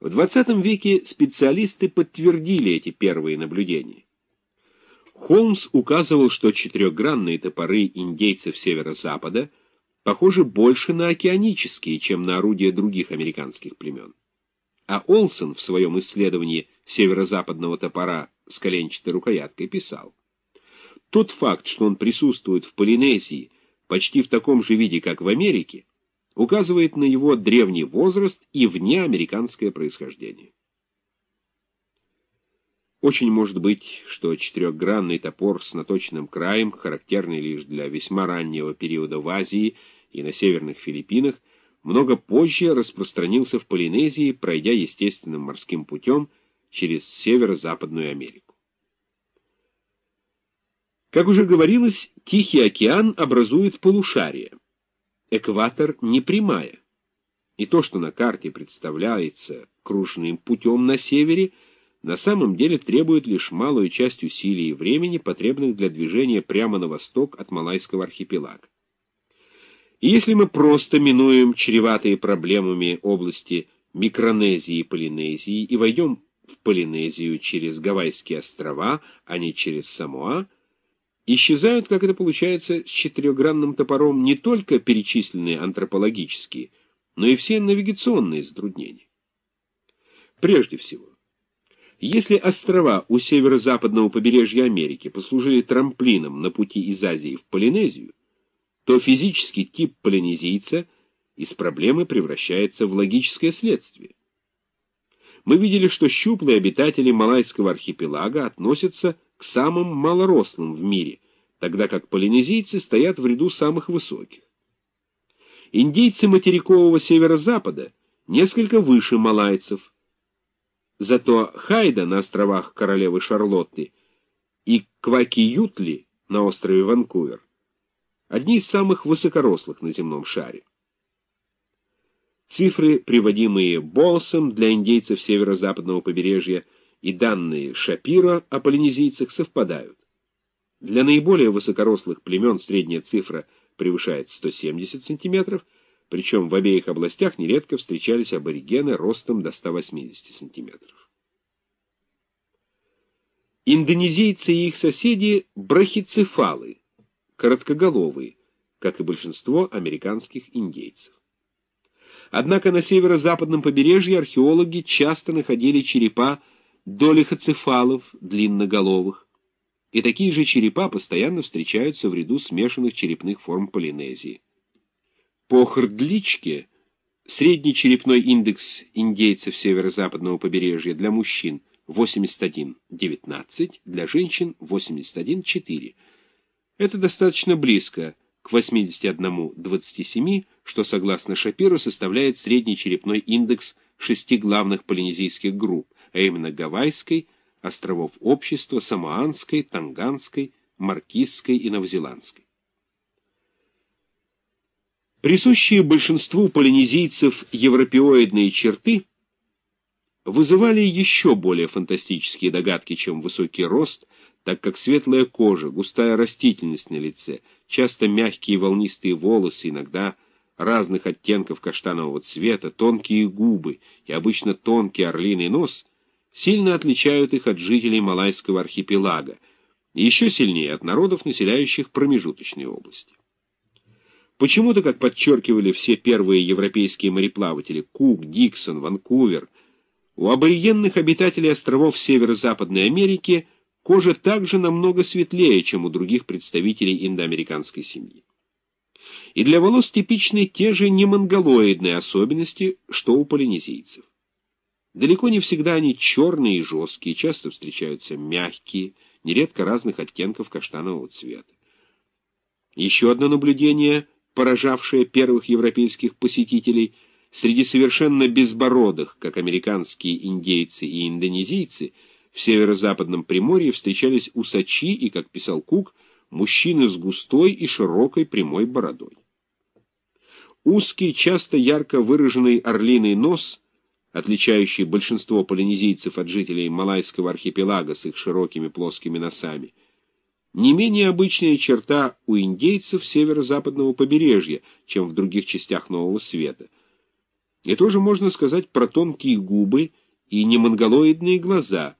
В XX веке специалисты подтвердили эти первые наблюдения. Холмс указывал, что четырехгранные топоры индейцев северо-запада похожи больше на океанические, чем на орудия других американских племен. А Олсон в своем исследовании северо-западного топора с коленчатой рукояткой писал, «Тот факт, что он присутствует в Полинезии почти в таком же виде, как в Америке, указывает на его древний возраст и внеамериканское происхождение. Очень может быть, что четырехгранный топор с наточенным краем, характерный лишь для весьма раннего периода в Азии и на северных Филиппинах, много позже распространился в Полинезии, пройдя естественным морским путем через северо-западную Америку. Как уже говорилось, Тихий океан образует полушарие экватор не прямая. И то, что на карте представляется кружным путем на севере, на самом деле требует лишь малую часть усилий и времени, потребных для движения прямо на восток от Малайского архипелага. И если мы просто минуем чреватые проблемами области Микронезии и Полинезии и войдем в Полинезию через Гавайские острова, а не через Самоа, Исчезают, как это получается, с четырехгранным топором не только перечисленные антропологические, но и все навигационные затруднения. Прежде всего, если острова у северо-западного побережья Америки послужили трамплином на пути из Азии в Полинезию, то физический тип полинезийца из проблемы превращается в логическое следствие. Мы видели, что щуплые обитатели Малайского архипелага относятся к к самым малорослым в мире, тогда как полинезийцы стоят в ряду самых высоких. Индейцы материкового северо-запада несколько выше малайцев. Зато Хайда на островах Королевы Шарлотты и Кваки-Ютли на острове Ванкувер одни из самых высокорослых на земном шаре. Цифры, приводимые Болсом для индейцев северо-западного побережья – и данные Шапира о полинезийцах совпадают. Для наиболее высокорослых племен средняя цифра превышает 170 сантиметров, причем в обеих областях нередко встречались аборигены ростом до 180 сантиметров. Индонезийцы и их соседи – брахицефалы, короткоголовые, как и большинство американских индейцев. Однако на северо-западном побережье археологи часто находили черепа долихоцефалов, длинноголовых, и такие же черепа постоянно встречаются в ряду смешанных черепных форм Полинезии. По Хрдличке средний черепной индекс индейцев северо-западного побережья для мужчин 81,19, для женщин 81,4. Это достаточно близко к 81,27, что, согласно Шапиру, составляет средний черепной индекс шести главных полинезийских групп, а именно Гавайской, островов общества, Самоанской, Танганской, Маркизской и Новозеландской. Присущие большинству полинезийцев европеоидные черты вызывали еще более фантастические догадки, чем высокий рост, так как светлая кожа, густая растительность на лице, часто мягкие волнистые волосы, иногда разных оттенков каштанового цвета, тонкие губы и обычно тонкий орлиный нос сильно отличают их от жителей Малайского архипелага, еще сильнее от народов, населяющих промежуточные области. Почему-то, как подчеркивали все первые европейские мореплаватели Кук, Диксон, Ванкувер, у аборигенных обитателей островов Северо-Западной Америки кожа также намного светлее, чем у других представителей индоамериканской семьи. И для волос типичны те же немонголоидные особенности, что у полинезийцев. Далеко не всегда они черные и жесткие, часто встречаются мягкие, нередко разных оттенков каштанового цвета. Еще одно наблюдение, поражавшее первых европейских посетителей, среди совершенно безбородых, как американские индейцы и индонезийцы, в северо-западном Приморье встречались усачи и, как писал Кук, мужчины с густой и широкой прямой бородой. Узкий, часто ярко выраженный орлиный нос – отличающий большинство полинезийцев от жителей Малайского архипелага с их широкими плоскими носами, не менее обычная черта у индейцев северо-западного побережья, чем в других частях Нового Света. И тоже можно сказать про тонкие губы и немонголоидные глаза,